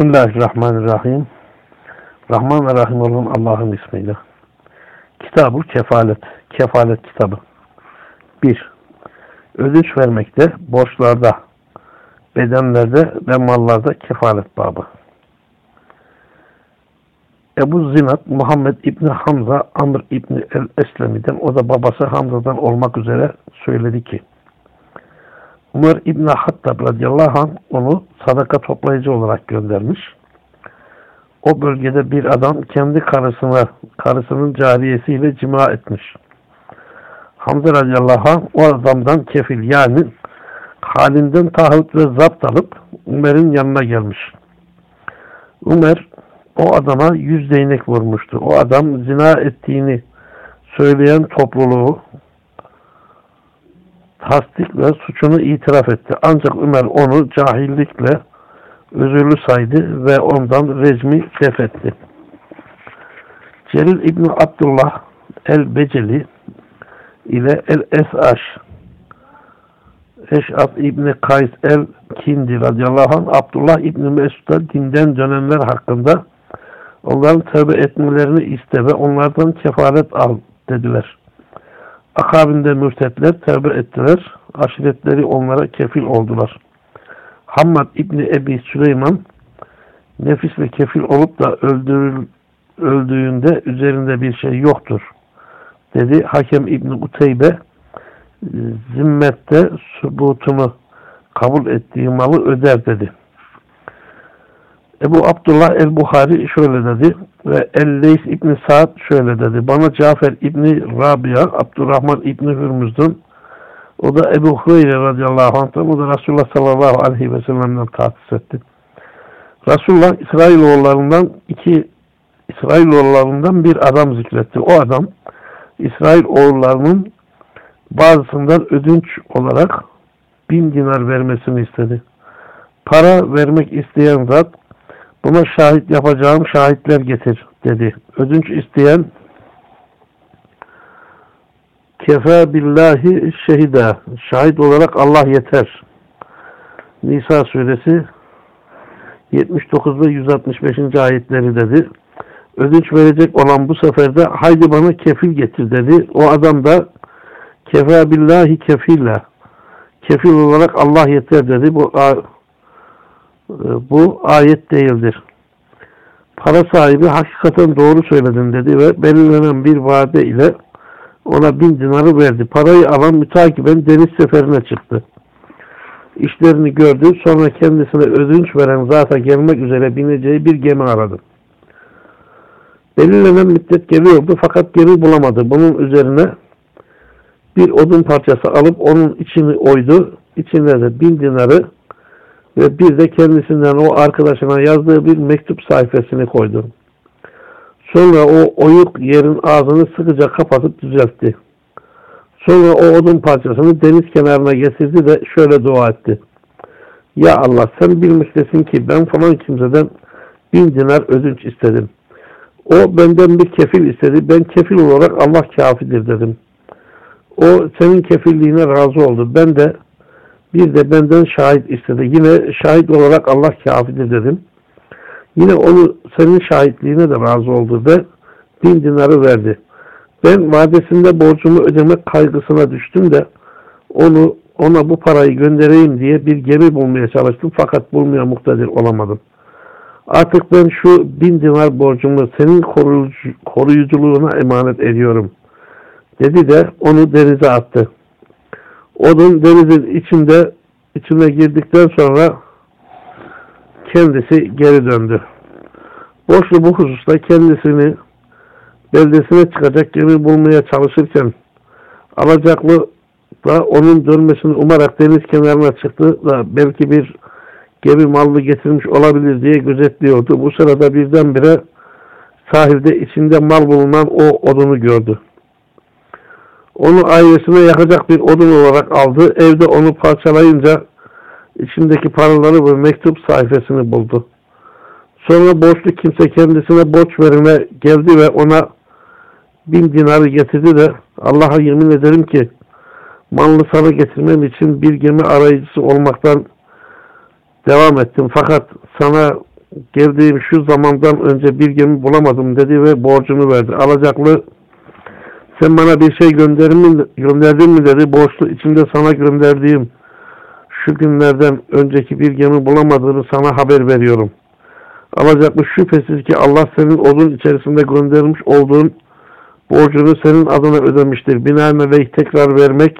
Bismillahirrahmanirrahim. Rahman ve Rahim olan Allah'ın ismiyle. Kitabı kefalet. Kefalet kitabı. 1. Ödünç vermekte, borçlarda, bedenlerde ve mallarda kefalet babı. Ebu Zinat Muhammed İbni Hamza Amr İbni El-Eslemi'den o da babası Hamza'dan olmak üzere söyledi ki Ömer İbni Hattab radıyallahu anh onu sadaka toplayıcı olarak göndermiş. O bölgede bir adam kendi karısına, karısının cariyesiyle cima etmiş. Hamza radıyallahu anh o adamdan kefil yani halinden taahhüt ve zapt alıp Ömer'in yanına gelmiş. Ömer o adama yüz değnek vurmuştu. O adam zina ettiğini söyleyen topluluğu tasdik ve suçunu itiraf etti. Ancak Ömer onu cahillikle özürlü saydı ve ondan rejmi def etti. Celil İbni Abdullah el-Beceli ile el-Es'aş Eş'at İbni Kays el-Kindi radıyallahu anh Abdullah İbni Mesud'a dinden dönenler hakkında onların tövbe etmelerini iste ve onlardan kefaret al dediler. Akabinde mürtetler tövbe ettiler. Aşiretleri onlara kefil oldular. Hammad İbni Ebi Süleyman nefis ve kefil olup da öldürül, öldüğünde üzerinde bir şey yoktur. Dedi Hakem İbni Uteybe zimmette subutumu kabul ettiği malı öder dedi. Ebu Abdullah el-Buhari şöyle dedi ve El-Leys İbni Sa'd şöyle dedi. Bana Cafer İbni Rabia, Abdurrahman İbni Hürmüz'dün o da Ebu Hureyre radıyallahu anh'tan o da Resulullah sallallahu aleyhi ve sellem'den tahsis etti. Resulullah İsrailoğullarından iki İsrailoğullarından bir adam zikretti. O adam İsrail oğullarının bazısından ödünç olarak bin dinar vermesini istedi. Para vermek isteyen zat buna şahit yapacağım şahitler getir dedi. Ödünç isteyen kefa billahi şehida şahit olarak Allah yeter. Nisa suresi 79 ve 165. ayetleri dedi. Ödünç verecek olan bu seferde haydi bana kefil getir dedi. O adam da kefa billahi kefilla kefil olarak Allah yeter dedi. Bu bu ayet değildir. Para sahibi hakikaten doğru söyledin dedi ve belirlenen bir vade ile ona bin dinarı verdi. Parayı alan mütakiben deniz seferine çıktı. İşlerini gördü. Sonra kendisine ödünç veren zata gelmek üzere bineceği bir gemi aradı. Belirlenen müddet geliyordu fakat gemi bulamadı. Bunun üzerine bir odun parçası alıp onun içini oydu. İçine de bin dinarı ve bir de kendisinden o arkadaşına yazdığı bir mektup sayfasını koydu. Sonra o oyuk yerin ağzını sıkıca kapatıp düzeltti. Sonra o odun parçasını deniz kenarına getirdi de şöyle dua etti. Ya Allah sen bilmiştesin ki ben falan kimseden bin dinar ödünç istedim. O benden bir kefil istedi. Ben kefil olarak Allah kafidir dedim. O senin kefilliğine razı oldu. Ben de bir de benden şahit istedi. Yine şahit olarak Allah kafidir dedim. Yine onu senin şahitliğine de razı oldu ve bin dinarı verdi. Ben vadesinde borcumu ödemek kaygısına düştüm de onu ona bu parayı göndereyim diye bir gemi bulmaya çalıştım fakat bulmaya muhtadir olamadım. Artık ben şu bin dinar borcumu senin koruyucu, koruyuculuğuna emanet ediyorum. Dedi de onu denize attı. Onun denizin içinde içine girdikten sonra kendisi geri döndü. Boşlu bu hususta kendisini beldesine çıkacak gemi bulmaya çalışırken alacaklı da onun dönmesini umarak deniz kenarına çıktı da belki bir gemi mallı getirmiş olabilir diye gözetliyordu. Bu sırada birdenbire sahilde içinde mal bulunan o odunu gördü. Onu ailesine yakacak bir odun olarak aldı. Evde onu parçalayınca içindeki paraları ve mektup sayfasını buldu. Sonra borçlu kimse kendisine borç verime geldi ve ona bin dinarı getirdi de Allah'a yemin ederim ki manlı sana getirmem için bir gemi arayıcısı olmaktan devam ettim. Fakat sana geldiğim şu zamandan önce bir gemi bulamadım dedi ve borcunu verdi. Alacaklı sen bana bir şey gönderin mi, gönderdin mi dedi. Borçlu içinde sana gönderdiğim şu günlerden önceki bir gemi bulamadığını sana haber veriyorum. Alacaklı şüphesiz ki Allah senin odun içerisinde göndermiş olduğun borcunu senin adına ödemiştir. Binaenaleyh tekrar vermek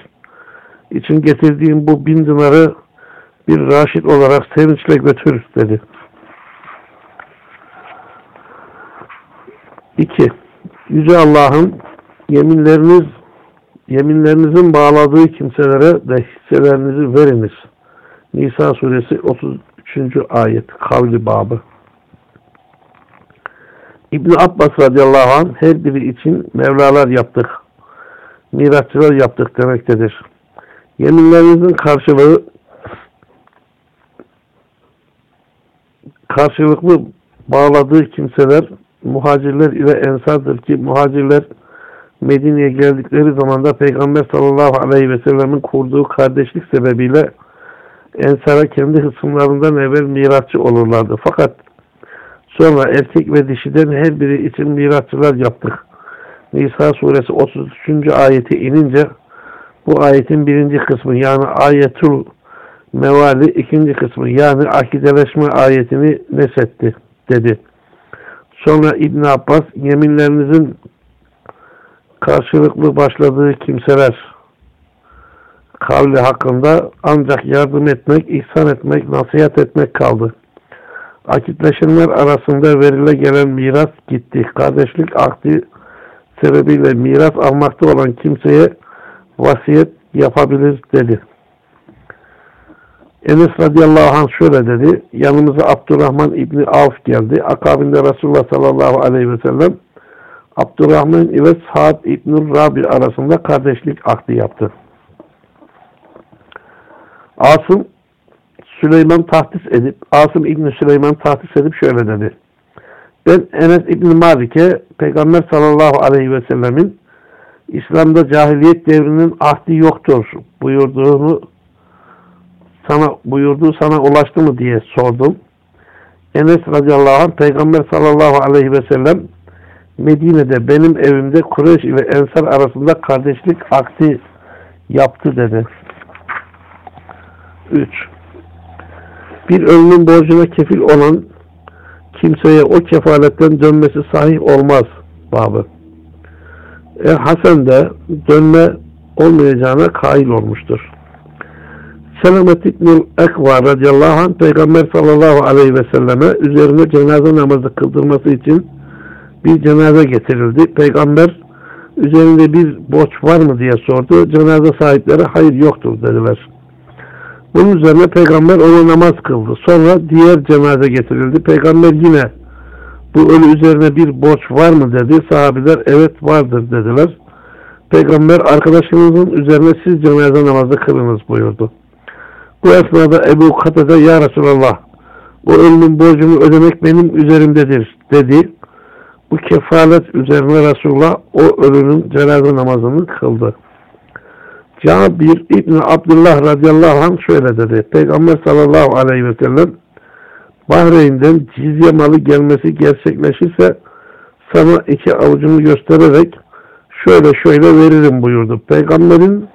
için getirdiğim bu bin dinarı bir raşit olarak sevinçle götür dedi. 2. Yüce Allah'ın yeminleriniz yeminlerinizin bağladığı kimselere de hisselerinizi veriniz. Nisa suresi 33. ayet kavli babı. İbn Abbas radıyallahu anh her biri için Mevlalar yaptık. Mirasçılar yaptık demektedir. Yeminlerinizin karşılığı karşılıklı bağladığı kimseler muhacirler ile ensardır ki muhacirler Medine'ye geldikleri zaman da Peygamber sallallahu aleyhi ve sellemin kurduğu kardeşlik sebebiyle ensara kendi hısımlarından evvel mirasçı olurlardı. Fakat sonra erkek ve dişiden her biri için mirasçılar yaptık. Nisa suresi 33. ayeti inince bu ayetin birinci kısmı yani ayetul mevali ikinci kısmı yani akideleşme ayetini nesetti dedi. Sonra İbn Abbas yeminlerinizin karşılıklı başladığı kimseler kavli hakkında ancak yardım etmek, ihsan etmek, nasihat etmek kaldı. Akitleşenler arasında verile gelen miras gitti. Kardeşlik akdi sebebiyle miras almakta olan kimseye vasiyet yapabilir dedi. Enes radıyallahu anh şöyle dedi. Yanımıza Abdurrahman İbni Avf geldi. Akabinde Resulullah sallallahu aleyhi ve sellem Abdurrahman ile Sa'd İbni Rabi arasında kardeşlik akdi yaptı. Asım Süleyman tahtis edip Asım İbni Süleyman tahtis edip şöyle dedi. Ben Enes İbni Malik'e Peygamber sallallahu aleyhi ve sellemin İslam'da cahiliyet devrinin ahdi yoktur buyurduğunu sana buyurduğu sana ulaştı mı diye sordum. Enes radıyallahu anh Peygamber sallallahu aleyhi ve sellem Medine'de benim evimde Kureyş ile Ensar arasında kardeşlik akti yaptı dedi. 3. Bir ölümün borcuna kefil olan kimseye o kefaletten dönmesi sahih olmaz babı. E, Hasan da dönme olmayacağına kail olmuştur. Selamet İbnül Ekva radıyallahu anh Peygamber sallallahu aleyhi ve selleme üzerine cenaze namazı kıldırması için bir cenaze getirildi. Peygamber üzerinde bir borç var mı diye sordu. Cenaze sahipleri hayır yoktur dediler. Bunun üzerine peygamber ona namaz kıldı. Sonra diğer cenaze getirildi. Peygamber yine bu ölü üzerine bir borç var mı dedi. Sahabiler evet vardır dediler. Peygamber arkadaşınızın üzerine siz cenaze namazı kılınız buyurdu. Bu esnada Ebu Katade Ya Resulallah o ölümün borcunu ödemek benim üzerimdedir dedi. Bu kefalet üzerine Resulullah o ölünün cenaze namazını kıldı. Cabir İbni Abdullah radıyallahu anh şöyle dedi. Peygamber sallallahu aleyhi ve sellem Bahreyn'den cizye malı gelmesi gerçekleşirse sana iki avucunu göstererek şöyle şöyle veririm buyurdu. Peygamberin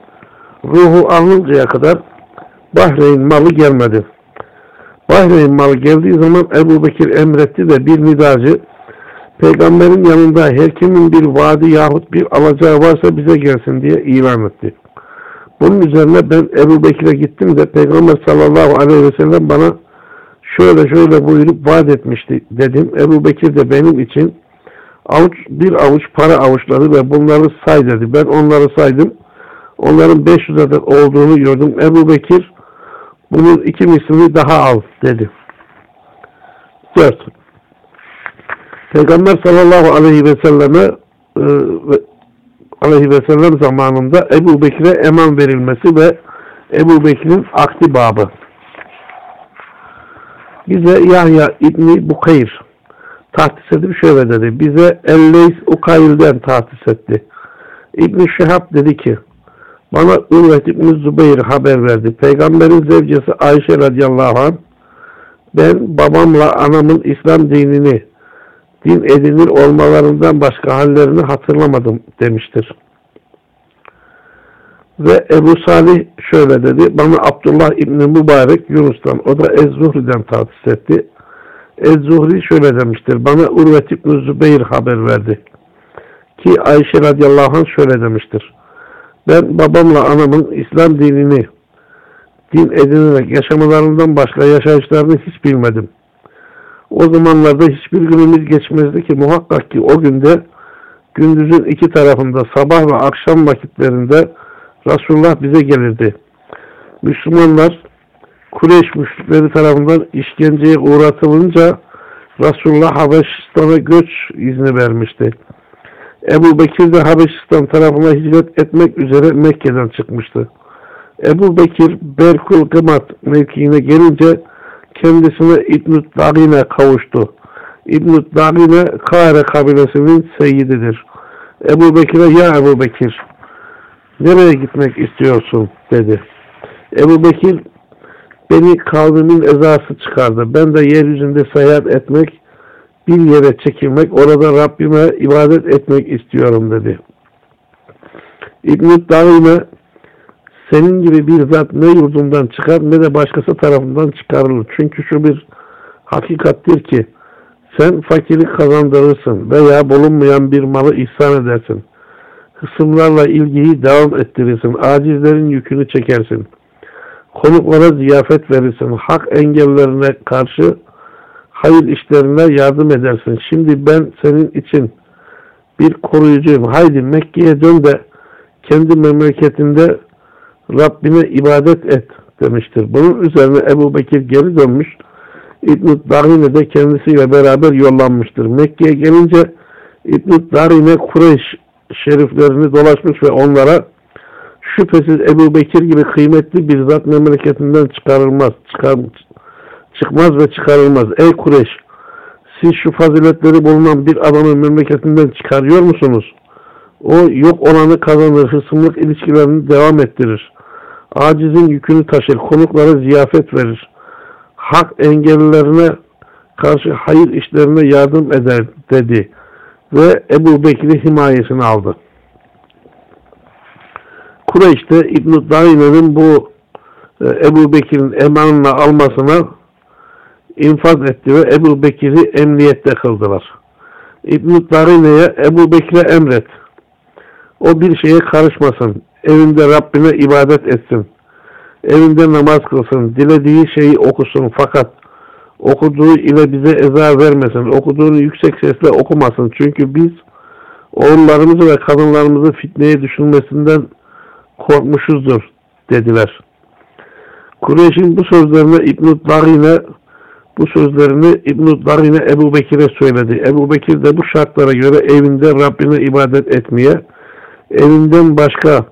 ruhu alınıncaya kadar Bahreyn malı gelmedi. Bahreyn malı geldiği zaman Ebu Bekir emretti de bir nidacı peygamberin yanında her kimin bir vaadi yahut bir alacağı varsa bize gelsin diye ilan etti. Bunun üzerine ben Ebu Bekir'e gittim de Peygamber sallallahu aleyhi ve sellem bana şöyle şöyle buyurup vaat etmişti dedim. Ebu Bekir de benim için avuç, bir avuç para avuçladı ve bunları say dedi. Ben onları saydım. Onların 500 adet olduğunu gördüm. Ebu Bekir bunun iki mislini daha al dedi. 4. Peygamber sallallahu aleyhi ve selleme e, aleyhi ve sellem zamanında Ebu Bekir'e eman verilmesi ve Ebu Bekir'in akdi babı. Bize Yahya İbni Bukayr tahtis edip şöyle dedi. Bize Elleys Ukayl'den tahtis etti. İbni Şihab dedi ki bana Ürvet İbni Zübeyir haber verdi. Peygamberin zevcesi Ayşe radıyallahu anh Ben babamla anamın İslam dinini din edinir olmalarından başka hallerini hatırlamadım demiştir. Ve Ebu Salih şöyle dedi. Bana Abdullah İbni Mübarek Yunus'tan o da Ez-Zuhri'den tahsis etti. Ez-Zuhri şöyle demiştir. Bana Urvet İbni Zübeyir haber verdi. Ki Ayşe radıyallahu anh şöyle demiştir. Ben babamla anamın İslam dinini din edinerek yaşamalarından başka yaşayışlarını hiç bilmedim. O zamanlarda hiçbir günümüz geçmezdi ki muhakkak ki o günde gündüzün iki tarafında sabah ve akşam vakitlerinde Resulullah bize gelirdi. Müslümanlar Kureyş müşrikleri tarafından işkenceye uğratılınca Resulullah Habeşistan'a göç izni vermişti. Ebu Bekir de Habeşistan tarafına hicret etmek üzere Mekke'den çıkmıştı. Ebu Bekir Berkul Gımat mevkiine gelince kendisine İbn-i Dagine kavuştu. İbn-i Dagine Kare kabilesinin seyyididir. Ebu Bekir'e ya Ebu Bekir nereye gitmek istiyorsun dedi. Ebu Bekir beni kavmimin ezası çıkardı. Ben de yeryüzünde seyahat etmek, bir yere çekilmek, orada Rabbime ibadet etmek istiyorum dedi. İbn-i Dağine senin gibi bir zat ne yurdundan çıkar ne de başkası tarafından çıkarılır. Çünkü şu bir hakikattir ki sen fakirlik kazandırırsın veya bulunmayan bir malı ihsan edersin. Hısımlarla ilgiyi devam ettirirsin. Acizlerin yükünü çekersin. Konuklara ziyafet verirsin. Hak engellerine karşı hayır işlerine yardım edersin. Şimdi ben senin için bir koruyucuyum. Haydi Mekke'ye dön de kendi memleketinde Rabbine ibadet et demiştir. Bunun üzerine Ebu Bekir geri dönmüş. İbn-i Darine de kendisiyle beraber yollanmıştır. Mekke'ye gelince İbn-i Darine Kureyş şeriflerini dolaşmış ve onlara şüphesiz Ebu Bekir gibi kıymetli bir zat memleketinden çıkarılmaz, çıkar, çıkmaz ve çıkarılmaz. Ey Kureyş! Siz şu faziletleri bulunan bir adamı memleketinden çıkarıyor musunuz? O yok olanı kazanır, hısımlık ilişkilerini devam ettirir. Acizin yükünü taşır, konuklara ziyafet verir. Hak engellilerine karşı hayır işlerine yardım eder dedi. Ve Ebu Bekir'i himayesine aldı. Kureyş'te İbn-i Daine'nin bu e, Ebu Bekir'in emanına almasına infaz etti ve Ebu Bekir'i emniyette kıldılar. İbn-i Darine'ye Ebu Bekir'e emret. O bir şeye karışmasın. Evinde Rabbine ibadet etsin. Evinde namaz kılsın. Dilediği şeyi okusun. Fakat okuduğu ile bize eza vermesin. Okuduğunu yüksek sesle okumasın. Çünkü biz oğullarımızı ve kadınlarımızı fitneye düşürmesinden korkmuşuzdur dediler. Kureyş'in bu sözlerine İbn-i Darine bu sözlerini İbn-i Darine Ebu Bekir'e söyledi. Ebu Bekir de bu şartlara göre evinde Rabbine ibadet etmeye, evinden başka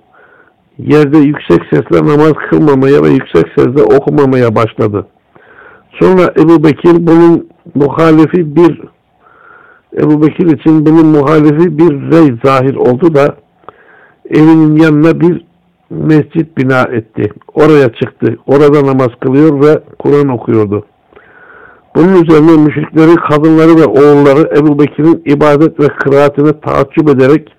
yerde yüksek sesle namaz kılmamaya ve yüksek sesle okumamaya başladı. Sonra Ebu Bekir bunun muhalifi bir Ebu Bekir için bunun muhalifi bir rey zahir oldu da evinin yanına bir mescit bina etti. Oraya çıktı. Orada namaz kılıyor ve Kur'an okuyordu. Bunun üzerine müşrikleri, kadınları ve oğulları Ebu Bekir'in ibadet ve kıraatine taaccüp ederek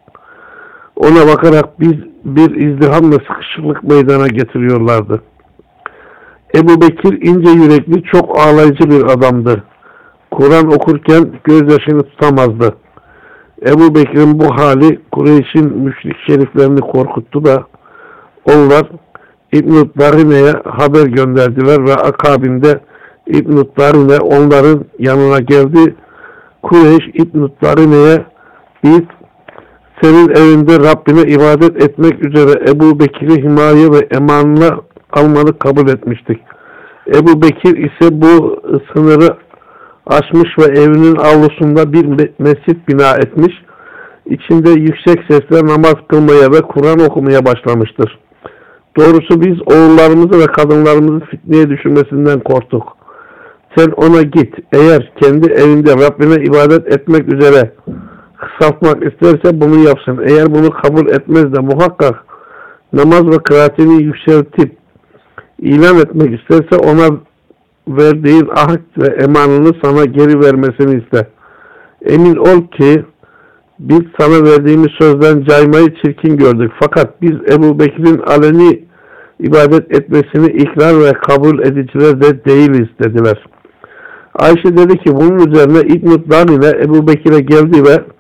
ona bakarak biz bir izdiham ve sıkışıklık meydana getiriyorlardı. Ebu Bekir ince yürekli, çok ağlayıcı bir adamdı. Kur'an okurken gözyaşını tutamazdı. Ebu Bekir'in bu hali Kureyş'in müşrik şeriflerini korkuttu da onlar İbn-i Darine'ye haber gönderdiler ve akabinde İbn-i Darine onların yanına geldi. Kureyş İbn-i Darine'ye senin evinde Rabbine ibadet etmek üzere Ebu Bekir'i himaye ve emanla almanı kabul etmiştik. Ebu Bekir ise bu sınırı aşmış ve evinin avlusunda bir mescit bina etmiş. İçinde yüksek sesle namaz kılmaya ve Kur'an okumaya başlamıştır. Doğrusu biz oğullarımızı ve kadınlarımızı fitneye düşürmesinden korktuk. Sen ona git. Eğer kendi evinde Rabbine ibadet etmek üzere kısaltmak isterse bunu yapsın. Eğer bunu kabul etmez de muhakkak namaz ve kıraatini yükseltip ilan etmek isterse ona verdiğin ahd ve emanını sana geri vermesini iste. Emin ol ki biz sana verdiğimiz sözden caymayı çirkin gördük. Fakat biz Ebu Bekir'in aleni ibadet etmesini ikrar ve kabul ediciler de değiliz dediler. Ayşe dedi ki bunun üzerine İbn-i ile Ebu Bekir'e geldi ve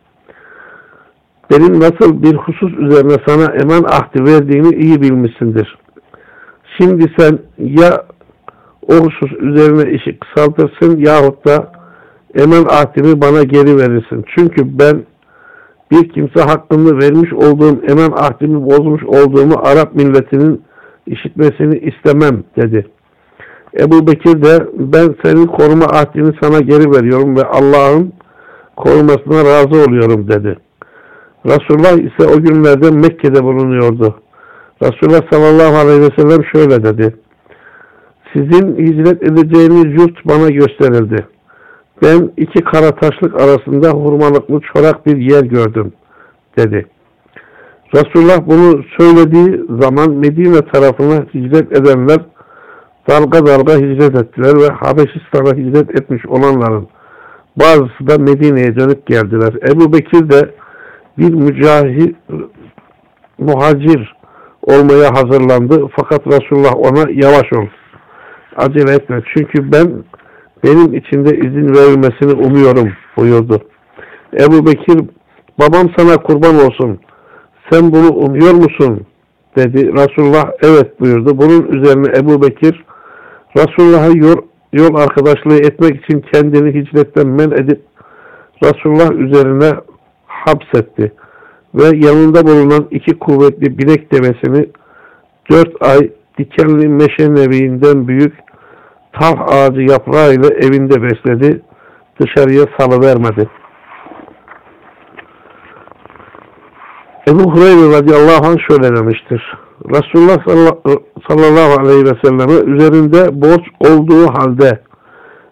benim nasıl bir husus üzerine sana eman ahdi verdiğini iyi bilmişsindir. Şimdi sen ya o husus üzerine işi kısaltırsın yahut da eman ahdimi bana geri verirsin. Çünkü ben bir kimse hakkında vermiş olduğum eman ahdimi bozmuş olduğumu Arap milletinin işitmesini istemem dedi. Ebu Bekir de ben senin koruma ahdini sana geri veriyorum ve Allah'ın korumasına razı oluyorum dedi. Resulullah ise o günlerde Mekke'de bulunuyordu. Resulullah sallallahu aleyhi ve sellem şöyle dedi. Sizin hicret edeceğiniz yurt bana gösterildi. Ben iki kara taşlık arasında hurmalıklı çorak bir yer gördüm dedi. Resulullah bunu söylediği zaman Medine tarafına hicret edenler dalga dalga hicret ettiler ve Habeşistan'a hicret etmiş olanların bazısı da Medine'ye dönüp geldiler. Ebu Bekir de bir mücahir, muhacir olmaya hazırlandı. Fakat Resulullah ona yavaş ol, acele etme. Çünkü ben benim içinde izin verilmesini umuyorum buyurdu. Ebu Bekir babam sana kurban olsun. Sen bunu umuyor musun? dedi. Resulullah evet buyurdu. Bunun üzerine Ebu Bekir Resulullah'a yol, yol arkadaşlığı etmek için kendini hicretten men edip Resulullah üzerine hapsetti ve yanında bulunan iki kuvvetli bilek devesini dört ay dikenli meşe neviinden büyük tah ağacı yaprağıyla evinde besledi. Dışarıya salıvermedi. Ebu Hureyre radıyallahu anh şöyle demiştir. Resulullah sallallahu aleyhi ve selleme üzerinde borç olduğu halde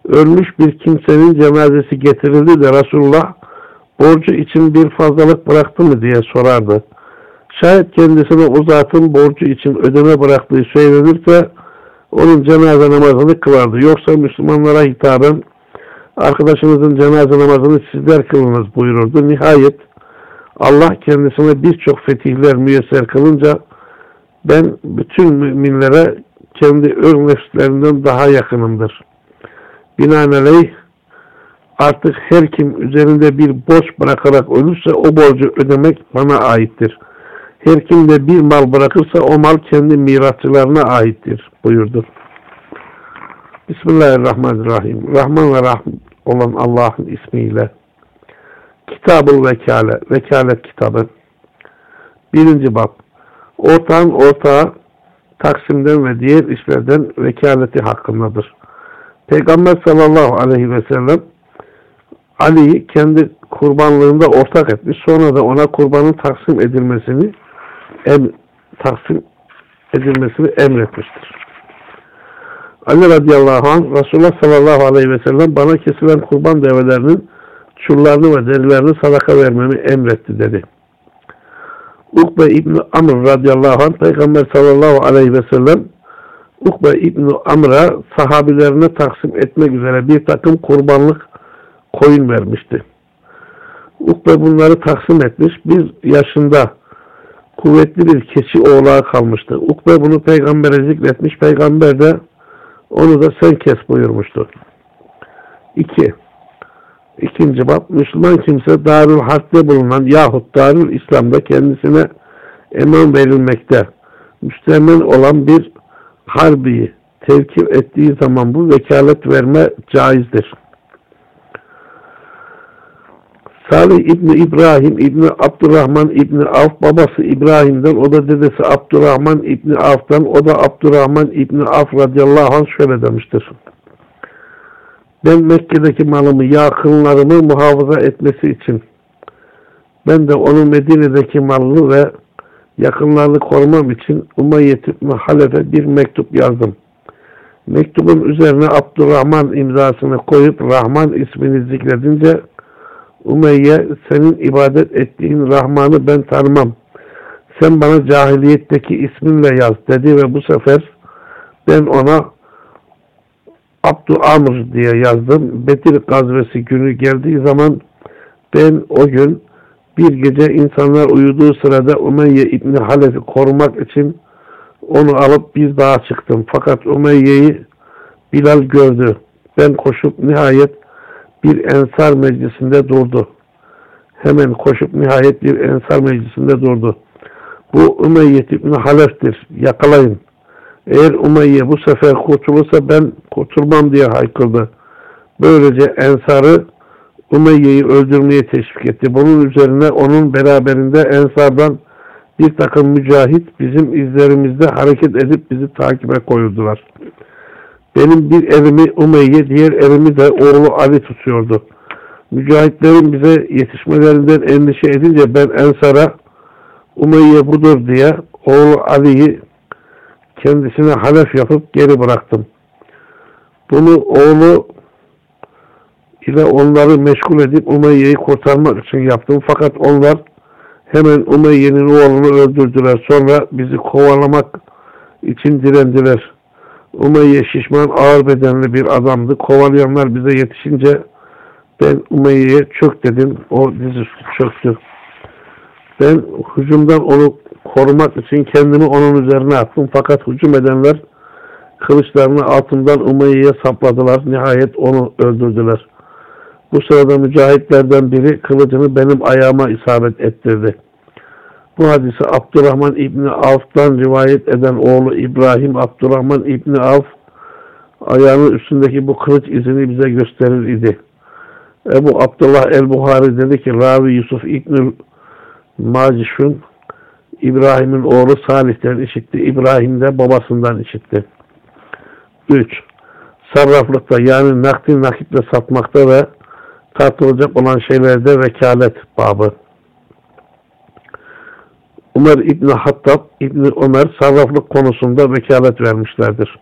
ölmüş bir kimsenin cenazesi getirildi de Resulullah borcu için bir fazlalık bıraktı mı diye sorardı. Şayet kendisine o zatın borcu için ödeme bıraktığı söylenirse onun cenaze namazını kılardı. Yoksa Müslümanlara hitaben arkadaşınızın cenaze namazını sizler kılınız buyururdu. Nihayet Allah kendisine birçok fetihler müyesser kılınca ben bütün müminlere kendi ön nefslerinden daha yakınımdır. Binaenaleyh artık her kim üzerinde bir borç bırakarak ölürse o borcu ödemek bana aittir. Her kim de bir mal bırakırsa o mal kendi mirasçılarına aittir buyurdu. Bismillahirrahmanirrahim. Rahman ve Rahim olan Allah'ın ismiyle. Kitab-ı Vekale, Vekalet kitabı. Birinci bab. Ortağın ortağı taksimden ve diğer işlerden vekaleti hakkındadır. Peygamber sallallahu aleyhi ve sellem Ali'yi kendi kurbanlığında ortak etmiş. Sonra da ona kurbanın taksim edilmesini em, taksim edilmesini emretmiştir. Ali radıyallahu anh Resulullah sallallahu aleyhi ve sellem bana kesilen kurban develerinin çullarını ve derilerini sadaka vermemi emretti dedi. Ukbe İbni Amr radıyallahu anh Peygamber sallallahu aleyhi ve sellem Ukbe İbni Amr'a sahabilerine taksim etmek üzere bir takım kurbanlık koyun vermişti. Ukbe bunları taksim etmiş. Bir yaşında kuvvetli bir keçi oğlağı kalmıştı. Ukbe bunu peygambere zikretmiş. Peygamber de onu da sen kes buyurmuştu. 2. İkinci bab, Müslüman kimse Darül Harp'te bulunan yahut Darül İslam'da kendisine eman verilmekte müstemen olan bir harbiyi tevkif ettiği zaman bu vekalet verme caizdir. Salih İbni İbrahim İbni Abdurrahman İbni Avf babası İbrahim'den o da dedesi Abdurrahman İbni Avf'tan o da Abdurrahman İbni Avf radıyallahu anh şöyle demiştir. Ben Mekke'deki malımı yakınlarımı muhafaza etmesi için ben de onun Medine'deki malını ve yakınlarını korumam için Umayyet İbni Halef'e bir mektup yazdım. Mektubun üzerine Abdurrahman imzasını koyup Rahman ismini zikredince Umeyye senin ibadet ettiğin Rahman'ı ben tanımam. Sen bana cahiliyetteki isminle yaz dedi ve bu sefer ben ona Abdü Amr diye yazdım. Bedir gazvesi günü geldiği zaman ben o gün bir gece insanlar uyuduğu sırada Umeyye İbni Halef'i korumak için onu alıp bir dağa çıktım. Fakat Umeyye'yi Bilal gördü. Ben koşup nihayet bir ensar meclisinde durdu. Hemen koşup nihayet bir ensar meclisinde durdu. Bu Umeyye İbni Halef'tir. Yakalayın. Eğer Umeyye bu sefer kurtulursa ben kurtulmam diye haykırdı. Böylece Ensar'ı Umeyye'yi öldürmeye teşvik etti. Bunun üzerine onun beraberinde Ensar'dan bir takım mücahit bizim izlerimizde hareket edip bizi takibe koyuldular. Benim bir elimi Umeyye, diğer elimi de oğlu Ali tutuyordu. Mücahitlerin bize yetişmelerinden endişe edince ben Ensar'a Umeyye budur diye oğlu Ali'yi kendisine halef yapıp geri bıraktım. Bunu oğlu ile onları meşgul edip Umeyye'yi kurtarmak için yaptım. Fakat onlar hemen Umeyye'nin oğlunu öldürdüler. Sonra bizi kovalamak için direndiler. Umeyye şişman ağır bedenli bir adamdı. Kovalayanlar bize yetişince ben Umeyye'ye çök dedim. O dizi çöktü. Ben hücumdan onu korumak için kendimi onun üzerine attım. Fakat hücum edenler kılıçlarını altından Umayye'ye sapladılar. Nihayet onu öldürdüler. Bu sırada mücahitlerden biri kılıcını benim ayağıma isabet ettirdi. Bu hadisi Abdurrahman İbni Avf'tan rivayet eden oğlu İbrahim Abdurrahman İbni Avf ayağının üstündeki bu kılıç izini bize gösterir idi. Ebu Abdullah el-Buhari dedi ki Ravi Yusuf İbni Macişun İbrahim'in oğlu Salih'ten işitti. İbrahim de babasından işitti. 3. Sarraflıkta yani nakdi nakitle satmakta ve tartılacak olan şeylerde vekalet babı. Ömer İbni Hattab, İbni Ömer sarraflık konusunda vekalet vermişlerdir.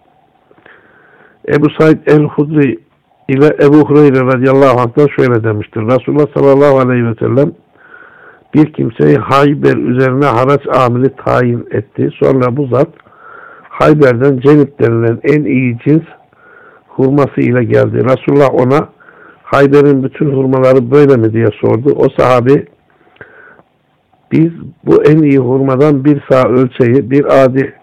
Ebu Said el-Hudri ile Ebu Hureyre radıyallahu anh'tan şöyle demiştir. Resulullah sallallahu aleyhi ve sellem bir kimseyi Hayber üzerine haraç amili tayin etti. Sonra bu zat Hayber'den cenip denilen en iyi cins hurması ile geldi. Resulullah ona Hayber'in bütün hurmaları böyle mi diye sordu. O sahabi biz bu en iyi hurmadan bir sağ ölçeği bir adi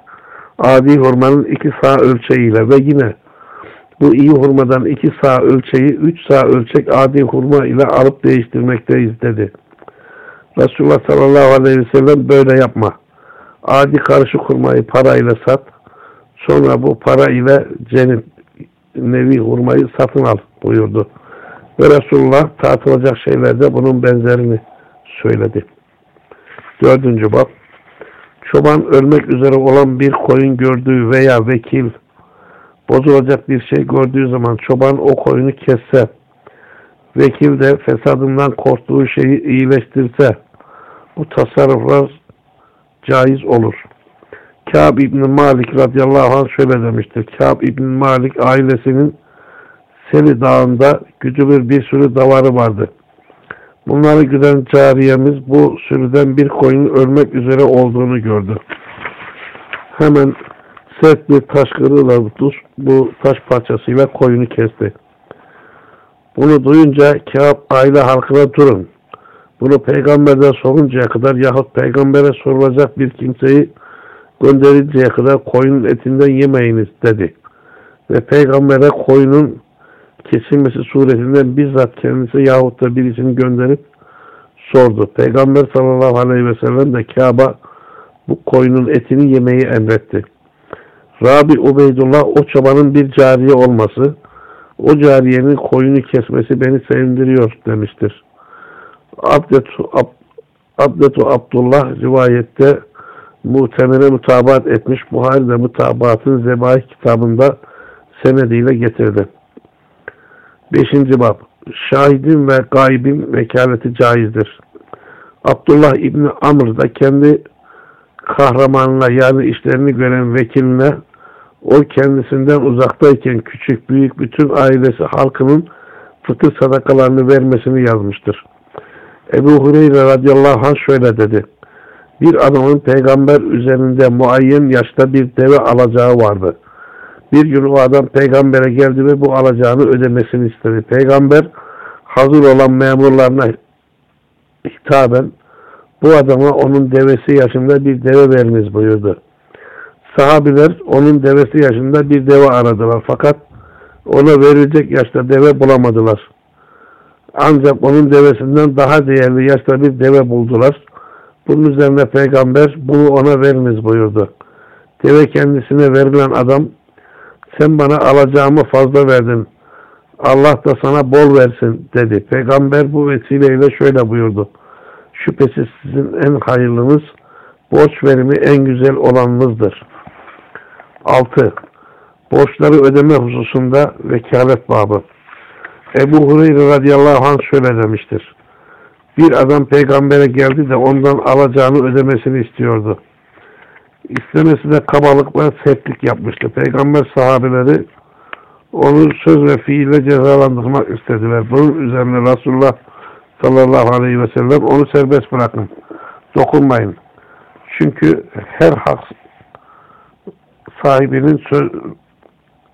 adi hurmanın iki sağ ölçeğiyle ve yine bu iyi hurmadan iki sağ ölçeği üç sağ ölçek adi hurma ile alıp değiştirmekteyiz dedi. Resulullah sallallahu aleyhi ve sellem böyle yapma. Adi karışık hurmayı parayla sat. Sonra bu para ile cenip nevi hurmayı satın al buyurdu. Ve Resulullah tartılacak şeylerde bunun benzerini söyledi. Dördüncü bab. Çoban ölmek üzere olan bir koyun gördüğü veya vekil bozulacak bir şey gördüğü zaman çoban o koyunu kesse, vekil de fesadından korktuğu şeyi iyileştirse, bu tasarruflar caiz olur. Kâb İbni Malik radıyallahu anh şöyle demiştir. Kâb İbni Malik ailesinin Seli Dağı'nda güdülür bir sürü davarı vardı. Bunları güden cariyemiz bu sürüden bir koyun ölmek üzere olduğunu gördü. Hemen sert bir taş kırığıyla bu taş parçasıyla koyunu kesti. Bunu duyunca Kâb aile halkına durun. Bunu peygamberden soruncaya kadar yahut peygambere sorulacak bir kimseyi gönderinceye kadar koyunun etinden yemeyiniz dedi. Ve peygambere koyunun kesilmesi suretinden bizzat kendisi yahut da birisini gönderip sordu. Peygamber sallallahu aleyhi ve sellem de Kabe bu koyunun etini yemeyi emretti. Rabi Ubeydullah o çobanın bir cariye olması, o cariyenin koyunu kesmesi beni sevindiriyor demiştir. Abdetu, Ab, Abdetu Abdullah rivayette muhtemele mutabat etmiş. Buhari de mutabatın Zebaih kitabında senediyle getirdi. Beşinci bab. Şahidin ve gaybin vekaleti caizdir. Abdullah İbni Amr da kendi kahramanına yani işlerini gören vekiline o kendisinden uzaktayken küçük büyük bütün ailesi halkının fıtır sadakalarını vermesini yazmıştır. Ebu Hureyre radıyallahu anh şöyle dedi. Bir adamın peygamber üzerinde muayyen yaşta bir deve alacağı vardı. Bir gün o adam peygambere geldi ve bu alacağını ödemesini istedi. Peygamber hazır olan memurlarına hitaben bu adama onun devesi yaşında bir deve veriniz buyurdu. Sahabiler onun devesi yaşında bir deve aradılar. Fakat ona verilecek yaşta deve bulamadılar. Ancak onun devesinden daha değerli yaşta bir deve buldular. Bunun üzerine peygamber bunu ona veriniz buyurdu. Deve kendisine verilen adam sen bana alacağımı fazla verdin. Allah da sana bol versin dedi. Peygamber bu vesileyle şöyle buyurdu. Şüphesiz sizin en hayırlınız borç verimi en güzel olanınızdır. 6. Borçları ödeme hususunda vekalet babı. Ebu Hureyre radıyallahu anh şöyle demiştir. Bir adam peygambere geldi de ondan alacağını ödemesini istiyordu. İstemesi de kabalık ve sertlik yapmıştı. Peygamber sahabeleri onu söz ve fiille cezalandırmak istediler. Bunun üzerine Resulullah sallallahu aleyhi ve sellem onu serbest bırakın. Dokunmayın. Çünkü her hak sahibinin söz,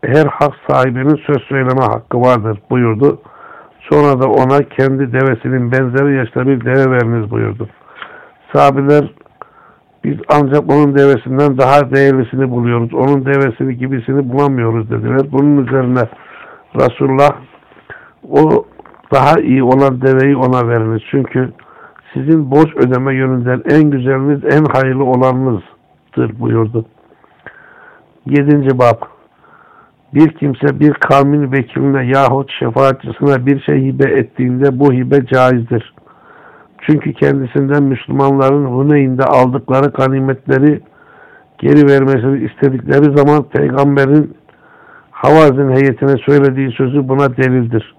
her hak sahibinin söz söyleme hakkı vardır buyurdu. Sonra da ona kendi devesinin benzeri yaşta bir deve veriniz buyurdu. Sahabeler biz ancak onun devesinden daha değerlisini buluyoruz. Onun devesini gibisini bulamıyoruz dediler. Bunun üzerine Resulullah o daha iyi olan deveyi ona veriniz. Çünkü sizin borç ödeme yönünden en güzeliniz, en hayırlı olanınızdır buyurdu. Yedinci bab bir kimse bir kavmin vekiline yahut şefaatçisine bir şey hibe ettiğinde bu hibe caizdir. Çünkü kendisinden Müslümanların Huneyn'de aldıkları ganimetleri geri vermesini istedikleri zaman peygamberin Havazin heyetine söylediği sözü buna delildir.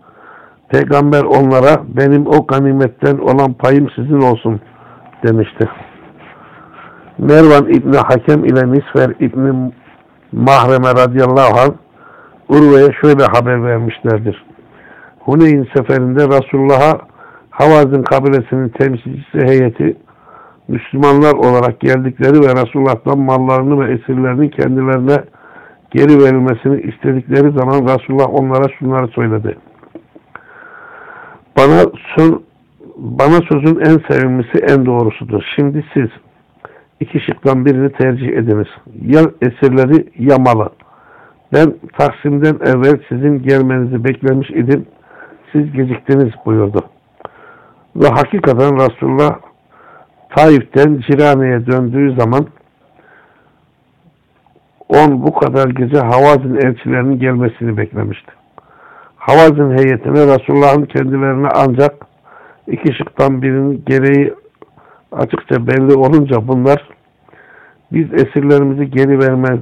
Peygamber onlara benim o ganimetten olan payım sizin olsun demişti. Mervan İbni Hakem ile Nisfer İbni Mahreme radıyallahu anh Urve'ye şöyle haber vermişlerdir. Huneyn seferinde Resulullah'a Havazin kabilesinin temsilcisi heyeti Müslümanlar olarak geldikleri ve Resulullah'tan mallarını ve esirlerini kendilerine geri verilmesini istedikleri zaman Resulullah onlara şunları söyledi. Bana, son, bana sözün en sevimlisi en doğrusudur. Şimdi siz iki şıktan birini tercih ediniz. Ya esirleri ya malı. Ben Taksim'den evvel sizin gelmenizi beklemiş idim. Siz geciktiniz buyurdu. Ve hakikaten Resulullah Taif'ten Cirane'ye döndüğü zaman on bu kadar gece Havazin elçilerinin gelmesini beklemişti. Havazin heyetine Resulullah'ın kendilerine ancak iki şıktan birinin gereği açıkça belli olunca bunlar biz esirlerimizi geri verme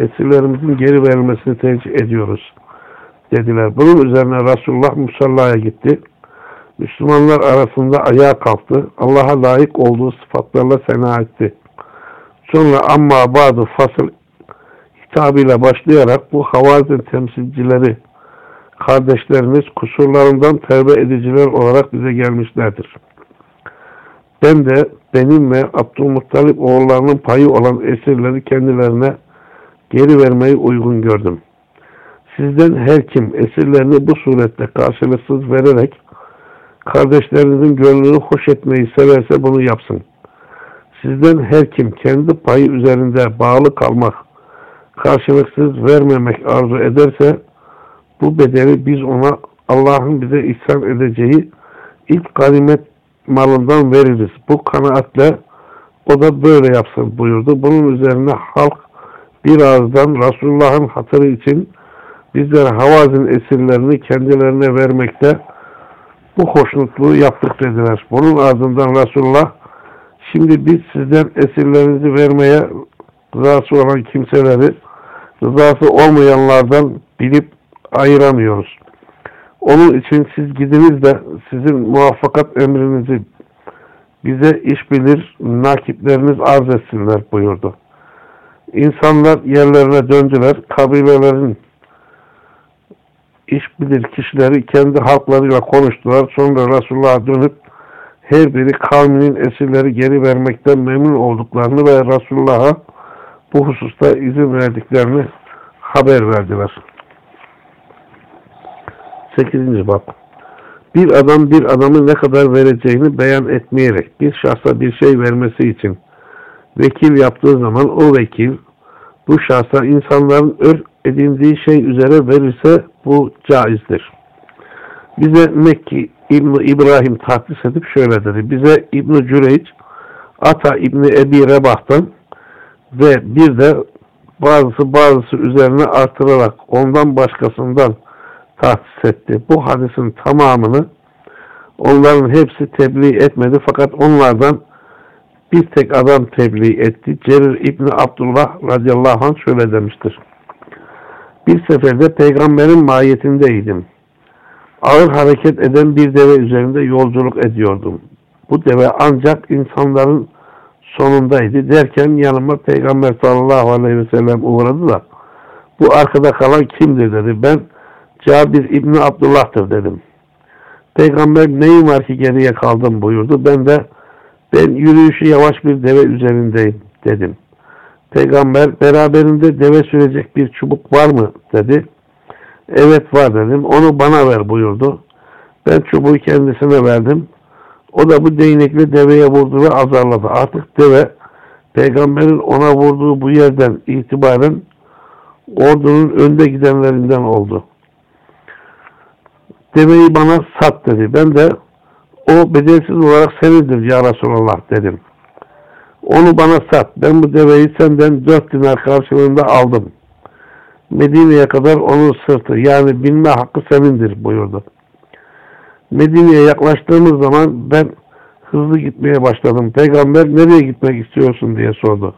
esirlerimizin geri verilmesini tercih ediyoruz dediler. Bunun üzerine Resulullah musallaya gitti. Müslümanlar arasında ayağa kalktı. Allah'a layık olduğu sıfatlarla sena etti. Sonra amma bazı fasıl hitabıyla başlayarak bu havazin temsilcileri kardeşlerimiz kusurlarından tevbe ediciler olarak bize gelmişlerdir. Ben de benim ve Abdülmuttalip oğullarının payı olan esirleri kendilerine geri vermeyi uygun gördüm. Sizden her kim esirlerini bu surette karşılıksız vererek kardeşlerinizin gönlünü hoş etmeyi severse bunu yapsın. Sizden her kim kendi payı üzerinde bağlı kalmak, karşılıksız vermemek arzu ederse bu bedeli biz ona Allah'ın bize ihsan edeceği ilk ganimet malından veririz. Bu kanaatle o da böyle yapsın buyurdu. Bunun üzerine halk bir ağızdan Resulullah'ın hatırı için bizler Havazin esirlerini kendilerine vermekte bu hoşnutluğu yaptık dediler. Bunun ardından Resulullah şimdi biz sizden esirlerinizi vermeye rızası olan kimseleri rızası olmayanlardan bilip ayıramıyoruz. Onun için siz gidiniz de sizin muvaffakat emrinizi bize iş bilir nakipleriniz arz etsinler buyurdu. İnsanlar yerlerine döndüler. Kabilelerin iş bilir kişileri kendi halklarıyla konuştular. Sonra Resulullah'a dönüp her biri kavminin esirleri geri vermekten memnun olduklarını ve Resulullah'a bu hususta izin verdiklerini haber verdiler. 8. bab Bir adam bir adamın ne kadar vereceğini beyan etmeyerek bir şahsa bir şey vermesi için vekil yaptığı zaman o vekil bu şahsa insanların ör edindiği şey üzere verirse bu caizdir. Bize Mekki İbni İbrahim tahsis edip şöyle dedi. Bize İbni Cüreyç Ata İbni Ebi Rebah'tan ve bir de bazısı bazısı üzerine artırarak ondan başkasından tahsis etti. Bu hadisin tamamını onların hepsi tebliğ etmedi fakat onlardan bir tek adam tebliğ etti. Cerir İbni Abdullah radıyallahu anh şöyle demiştir. Bir seferde peygamberin mahiyetindeydim. Ağır hareket eden bir deve üzerinde yolculuk ediyordum. Bu deve ancak insanların sonundaydı. Derken yanıma peygamber sallallahu aleyhi ve sellem uğradı da bu arkada kalan kimdir dedi. Ben Cabir İbni Abdullah'tır dedim. Peygamber neyin var ki geriye kaldım buyurdu. Ben de ben yürüyüşü yavaş bir deve üzerindeyim dedim. Peygamber beraberinde deve sürecek bir çubuk var mı dedi. Evet var dedim. Onu bana ver buyurdu. Ben çubuğu kendisine verdim. O da bu değnekle deveye vurdu ve azarladı. Artık deve peygamberin ona vurduğu bu yerden itibaren ordunun önde gidenlerinden oldu. Deveyi bana sat dedi. Ben de o bedelsiz olarak senindir ya Resulallah dedim. Onu bana sat. Ben bu deveyi senden dört dinar karşılığında aldım. Medine'ye kadar onun sırtı yani binme hakkı senindir buyurdu. Medine'ye yaklaştığımız zaman ben hızlı gitmeye başladım. Peygamber nereye gitmek istiyorsun diye sordu.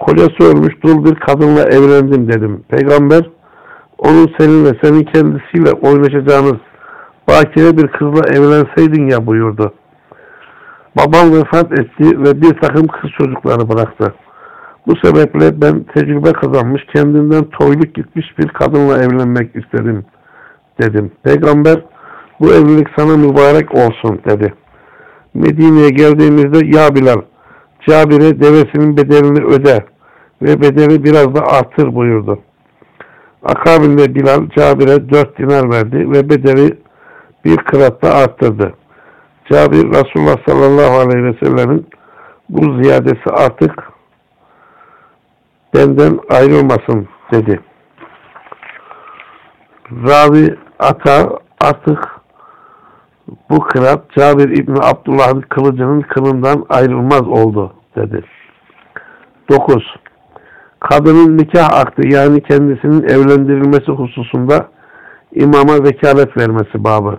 Kocası ölmüş dul bir kadınla evlendim dedim. Peygamber onun seninle senin kendisiyle oynaşacağınız bakire bir kızla evlenseydin ya buyurdu. Babam vefat etti ve bir takım kız çocukları bıraktı. Bu sebeple ben tecrübe kazanmış, kendinden toyluk gitmiş bir kadınla evlenmek istedim dedim. Peygamber bu evlilik sana mübarek olsun dedi. Medine'ye geldiğimizde ya Bilal, Cabir'e devesinin bedelini öde ve bedeli biraz da artır buyurdu. Akabinde Bilal Cabir'e dört dinar verdi ve bedeli bir kıratta arttırdı. Cabir Resulullah sallallahu aleyhi ve sellemin bu ziyadesi artık benden ayrılmasın dedi. Ravi Ata artık bu kırat Cabir İbni Abdullah'ın kılıcının kılından ayrılmaz oldu dedi. 9. Kadının nikah aktı yani kendisinin evlendirilmesi hususunda imama vekalet vermesi babı.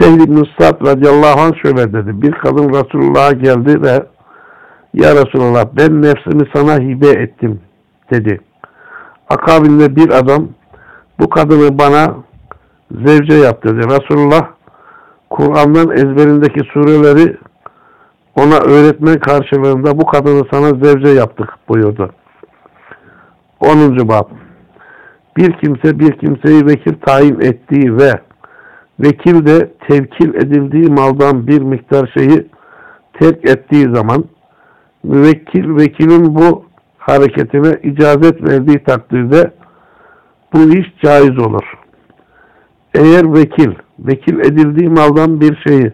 Seyyid İbn-i Sa'd radıyallahu anh şöyle dedi. Bir kadın Resulullah'a geldi ve Ya Resulullah ben nefsimi sana hibe ettim dedi. Akabinde bir adam bu kadını bana zevce yap dedi. Resulullah Kur'an'dan ezberindeki sureleri ona öğretmen karşılığında bu kadını sana zevce yaptık buyurdu. 10. Bab Bir kimse bir kimseyi vekil tayin ettiği ve vekil de tevkil edildiği maldan bir miktar şeyi terk ettiği zaman müvekkil vekilin bu hareketine icazet verdiği takdirde bu iş caiz olur. Eğer vekil, vekil edildiği maldan bir şeyi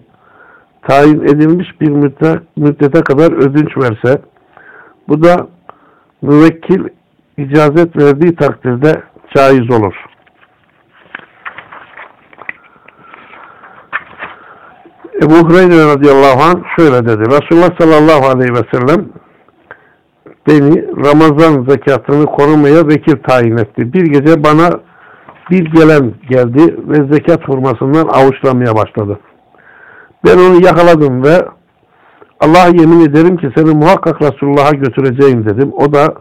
tayin edilmiş bir müddet, müddete kadar ödünç verse, bu da müvekkil icazet verdiği takdirde caiz olur. Ebu Hureyre radıyallahu anh şöyle dedi. Resulullah sallallahu aleyhi ve sellem beni Ramazan zekatını korumaya vekil tayin etti. Bir gece bana bir gelen geldi ve zekat hurmasından avuçlamaya başladı. Ben onu yakaladım ve Allah'a yemin ederim ki seni muhakkak Resulullah'a götüreceğim dedim. O da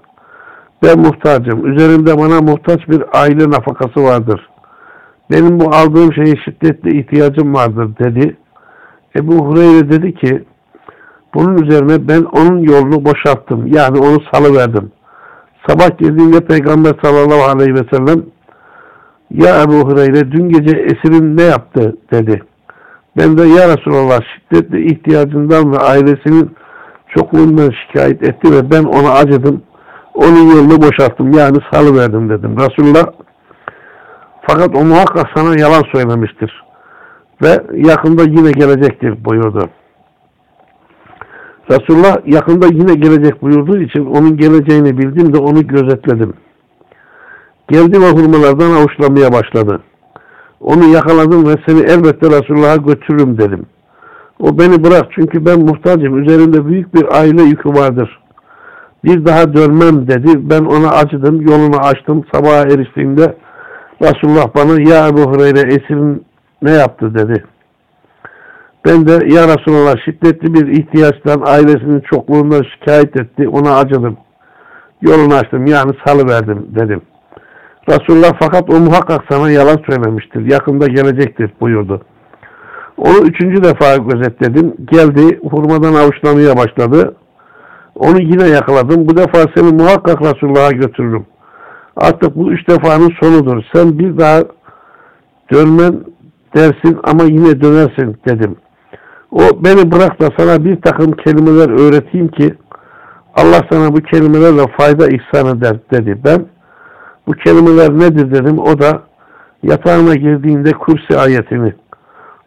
ben muhtacım. Üzerimde bana muhtaç bir aile nafakası vardır. Benim bu aldığım şeye şiddetle ihtiyacım vardır dedi. Ebu Hureyre dedi ki bunun üzerine ben onun yolunu boşalttım. Yani onu salıverdim. Sabah geldiğinde Peygamber sallallahu aleyhi ve sellem ya Ebu Hureyre dün gece esirin ne yaptı dedi. Ben de ya Resulallah şiddetle ihtiyacından ve ailesinin çokluğundan şikayet etti ve ben ona acıdım. onun yolunu boşalttım. Yani salıverdim dedim. Resulullah fakat o muhakkak sana yalan söylemiştir. Ve yakında yine gelecektir buyurdu. Resulullah yakında yine gelecek buyurduğu için onun geleceğini bildim de onu gözetledim. Geldi ve hurmalardan avuçlamaya başladı. Onu yakaladım ve seni elbette Resulullah'a götürürüm dedim. O beni bırak çünkü ben muhtacım. Üzerimde büyük bir aile yükü vardır. Bir daha dönmem dedi. Ben ona acıdım. Yolunu açtım. Sabaha eriştiğimde Resulullah bana ya Ebu Hureyre esirin ne yaptı dedi. Ben de ya Resulallah şiddetli bir ihtiyaçtan ailesinin çokluğundan şikayet etti. Ona acıdım. Yolunu açtım yani salıverdim dedim. Resulullah fakat o muhakkak sana yalan söylemiştir. Yakında gelecektir buyurdu. Onu üçüncü defa gözetledim. Geldi hurmadan avuçlamaya başladı. Onu yine yakaladım. Bu defa seni muhakkak Resulullah'a götürürüm. Artık bu üç defanın sonudur. Sen bir daha dönmen dersin ama yine dönersin dedim. O beni bırak da sana bir takım kelimeler öğreteyim ki Allah sana bu kelimelerle fayda ihsan eder dedi. Ben bu kelimeler nedir dedim. O da yatağına girdiğinde kursi ayetini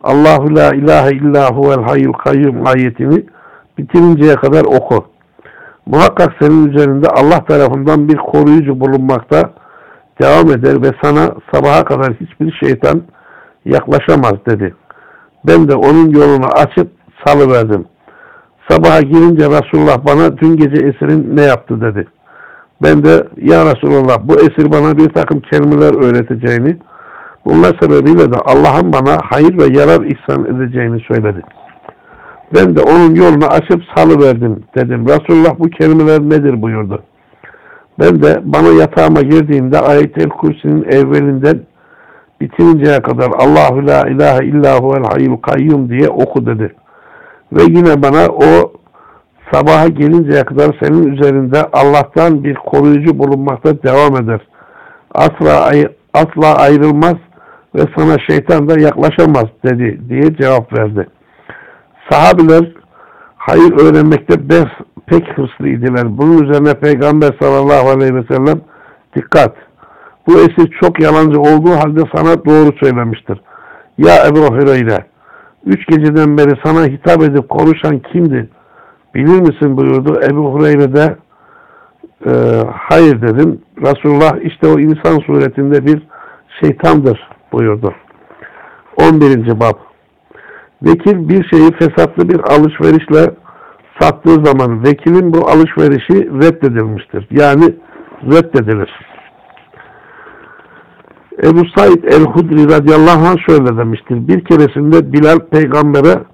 Allahu la ilahe illa huvel hayyul kayyum ayetini bitirinceye kadar oku. Muhakkak senin üzerinde Allah tarafından bir koruyucu bulunmakta devam eder ve sana sabaha kadar hiçbir şeytan yaklaşamaz dedi. Ben de onun yolunu açıp salıverdim. Sabaha girince Resulullah bana dün gece esirin ne yaptı dedi. Ben de ya Resulullah bu esir bana bir takım kelimeler öğreteceğini, bunlar sebebiyle de Allah'ın bana hayır ve yarar ihsan edeceğini söyledi. Ben de onun yolunu açıp salıverdim dedim. Resulullah bu kelimeler nedir buyurdu. Ben de bana yatağıma girdiğimde ayet-el kürsünün evvelinden bitirinceye kadar Allahu la ilahe illa huvel hayyul kayyum diye oku dedi. Ve yine bana o sabaha gelinceye kadar senin üzerinde Allah'tan bir koruyucu bulunmakta devam eder. Asla, asla ayrılmaz ve sana şeytan da yaklaşamaz dedi diye cevap verdi. Sahabiler hayır öğrenmekte pek hırslıydılar. Bunun üzerine Peygamber sallallahu aleyhi ve sellem dikkat bu esir çok yalancı olduğu halde sana doğru söylemiştir. Ya Ebu Hüreyre, üç geceden beri sana hitap edip konuşan kimdi? Bilir misin buyurdu. Ebu Hureyre de e, hayır dedim. Resulullah işte o insan suretinde bir şeytandır buyurdu. 11. bab Vekil bir şeyi fesatlı bir alışverişle sattığı zaman vekilin bu alışverişi reddedilmiştir. Yani reddedilir. Ebu Said el-Hudri radıyallahu anh şöyle demiştir. Bir keresinde Bilal peygambere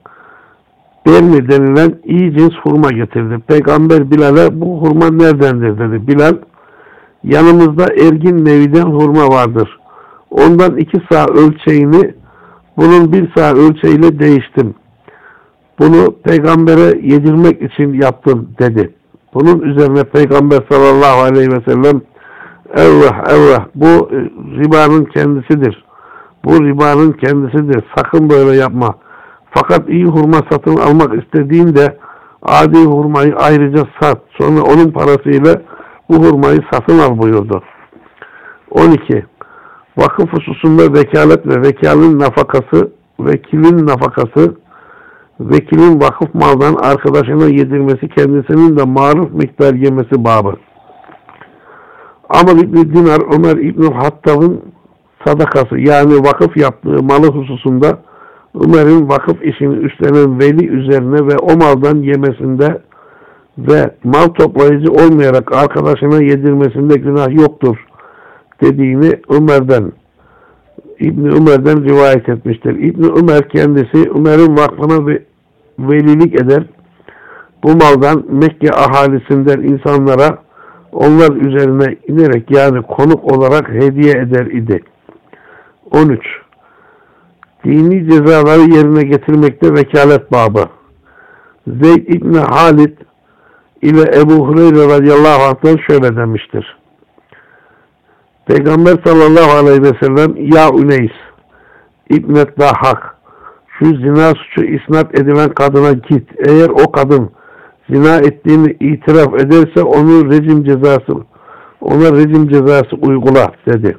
Berni denilen iyi cins hurma getirdi. Peygamber Bilal'e bu hurma neredendir dedi. Bilal yanımızda ergin neviden hurma vardır. Ondan iki sağ ölçeğini bunun bir sağ ölçeğiyle değiştim. Bunu peygambere yedirmek için yaptım dedi. Bunun üzerine peygamber sallallahu aleyhi ve sellem Evvah evvah bu e, ribanın kendisidir. Bu ribanın kendisidir. Sakın böyle yapma. Fakat iyi hurma satın almak istediğinde adi hurmayı ayrıca sat. Sonra onun parasıyla bu hurmayı satın al buyurdu. 12. Vakıf hususunda vekalet ve vekalin nafakası, vekilin nafakası, vekilin vakıf maldan arkadaşına yedirmesi kendisinin de maruf miktar yemesi babı. Amr İbni Dinar, Ömer İbni Hattab'ın sadakası yani vakıf yaptığı malı hususunda Ömer'in vakıf işini üstlenen veli üzerine ve o maldan yemesinde ve mal toplayıcı olmayarak arkadaşına yedirmesinde günah yoktur dediğini Ömer'den İbni Ömer'den rivayet etmiştir. İbni Ömer kendisi Ömer'in vakfına velilik eder. Bu maldan Mekke ahalisinden insanlara onlar üzerine inerek yani konuk olarak hediye eder idi. 13. Dini cezaları yerine getirmekte vekalet babı. Zeyd İbni Halid ile Ebu Hureyre radıyallahu anh'tan şöyle demiştir. Peygamber sallallahu aleyhi ve sellem Ya Üneys İbnet Dahak şu zina suçu isnat edilen kadına git. Eğer o kadın zina ettiğini itiraf ederse onu rejim cezası ona rejim cezası uygula dedi.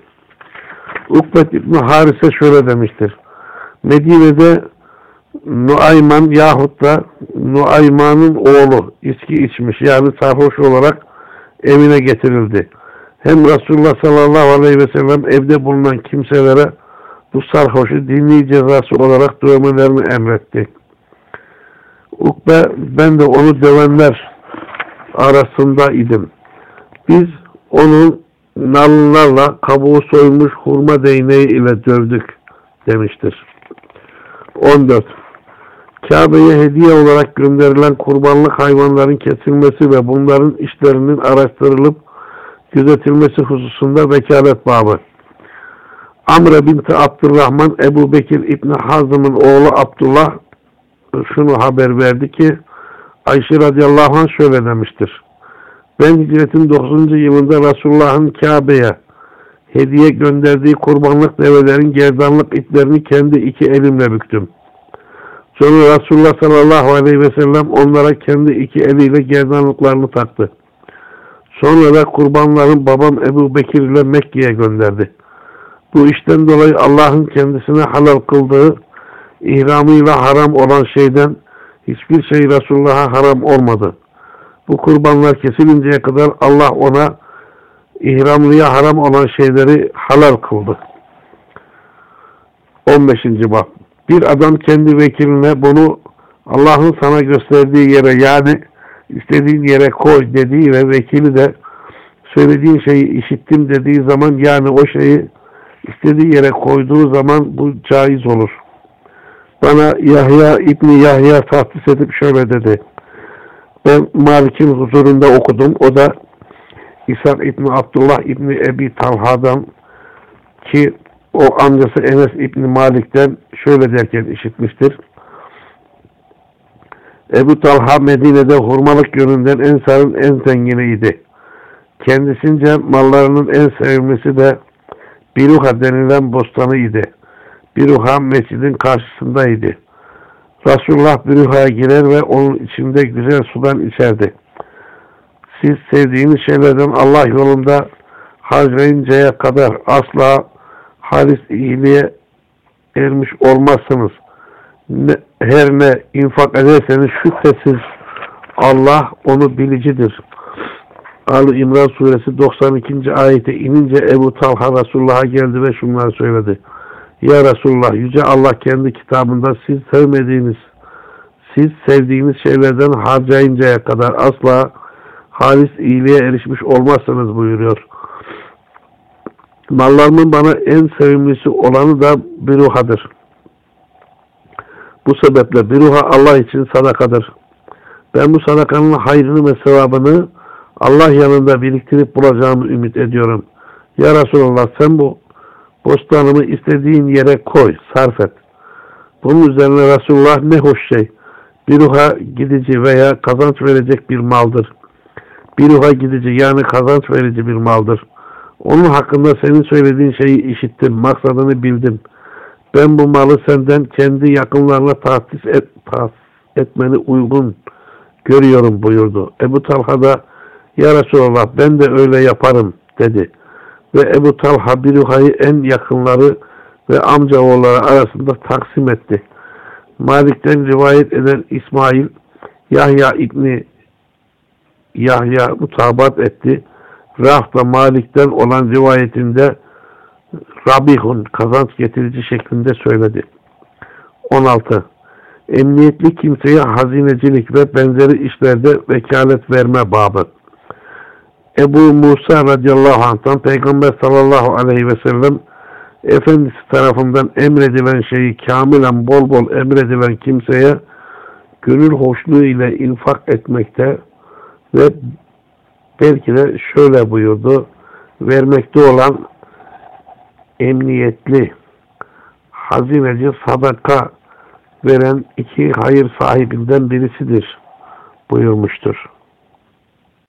Ukbet İbni Harise şöyle demiştir. Medine'de Nuayman yahut da Nuayman'ın oğlu içki içmiş yani sarhoş olarak evine getirildi. Hem Resulullah sallallahu aleyhi ve sellem evde bulunan kimselere bu sarhoşu dini cezası olarak dövmelerini emretti. Ukbe ben de onu dövenler arasında idim. Biz onun nallarla kabuğu soyulmuş hurma değneği ile dövdük demiştir. 14. Kabe'ye hediye olarak gönderilen kurbanlık hayvanların kesilmesi ve bunların işlerinin araştırılıp gözetilmesi hususunda vekalet babı. Amre binti Abdurrahman Ebu Bekir İbni Hazım'ın oğlu Abdullah şunu haber verdi ki Ayşe radıyallahu anh şöyle demiştir. Ben hicretin 9. yılında Resulullah'ın Kabe'ye hediye gönderdiği kurbanlık develerin gerdanlık iplerini kendi iki elimle büktüm. Sonra Resulullah sallallahu aleyhi ve sellem onlara kendi iki eliyle gerdanlıklarını taktı. Sonra da kurbanların babam Ebu Bekir ile Mekke'ye gönderdi. Bu işten dolayı Allah'ın kendisine halal kıldığı ihramıyla haram olan şeyden hiçbir şey Resulullah'a haram olmadı. Bu kurbanlar kesilinceye kadar Allah ona ihramlıya haram olan şeyleri halal kıldı. 15. bab Bir adam kendi vekiline bunu Allah'ın sana gösterdiği yere yani istediğin yere koy dediği ve vekili de söylediğin şeyi işittim dediği zaman yani o şeyi istediği yere koyduğu zaman bu caiz olur. Bana Yahya İbni Yahya tahsis edip şöyle dedi. Ben Malik'in huzurunda okudum. O da İshak İbni Abdullah İbni Ebi Talha'dan ki o amcası Enes İbni Malik'ten şöyle derken işitmiştir. Ebu Talha Medine'de hurmalık yönünden Ensar'ın en zenginiydi. Kendisince mallarının en sevimlisi de Biruha denilen bostanıydı. Biruha mescidin karşısındaydı. Resulullah Biruha'ya girer ve onun içinde güzel sudan içerdi. Siz sevdiğiniz şeylerden Allah yolunda harcayıncaya kadar asla halis iyiliğe ermiş olmazsınız. Ne, her ne infak ederseniz şüphesiz Allah onu bilicidir. Ali İmran suresi 92. ayete inince Ebu Talha Resulullah'a geldi ve şunları söyledi. Ya Resulullah Yüce Allah kendi kitabında siz sevmediğiniz, siz sevdiğiniz şeylerden harcayıncaya kadar asla halis iyiliğe erişmiş olmazsınız buyuruyor. Mallarımın bana en sevimlisi olanı da bir ruhadır. Bu sebeple bir ruha Allah için sadakadır. Ben bu sadakanın hayrını ve sevabını Allah yanında biriktirip bulacağımı ümit ediyorum. Ya Resulallah sen bu bostanımı istediğin yere koy, sarf et. Bunun üzerine Resulullah ne hoş şey. Bir ruha gidici veya kazanç verecek bir maldır. Bir ruha gidici yani kazanç verici bir maldır. Onun hakkında senin söylediğin şeyi işittim, maksadını bildim. Ben bu malı senden kendi yakınlarına tahsis, et, etmeni uygun görüyorum buyurdu. Ebu Talha da ya Resulallah ben de öyle yaparım dedi. Ve Ebu Talha Biruha'yı en yakınları ve amca oğulları arasında taksim etti. Malik'ten rivayet eden İsmail Yahya İbni Yahya mutabat etti. Rahla Malik'ten olan rivayetinde Rabihun kazanç getirici şeklinde söyledi. 16. Emniyetli kimseye hazinecilik ve benzeri işlerde vekalet verme babı. Ebu Musa radıyallahu anh'tan Peygamber sallallahu aleyhi ve sellem Efendisi tarafından emredilen şeyi kamilen bol bol emredilen kimseye gönül hoşluğu ile infak etmekte ve belki de şöyle buyurdu vermekte olan emniyetli hazineci sadaka veren iki hayır sahibinden birisidir buyurmuştur.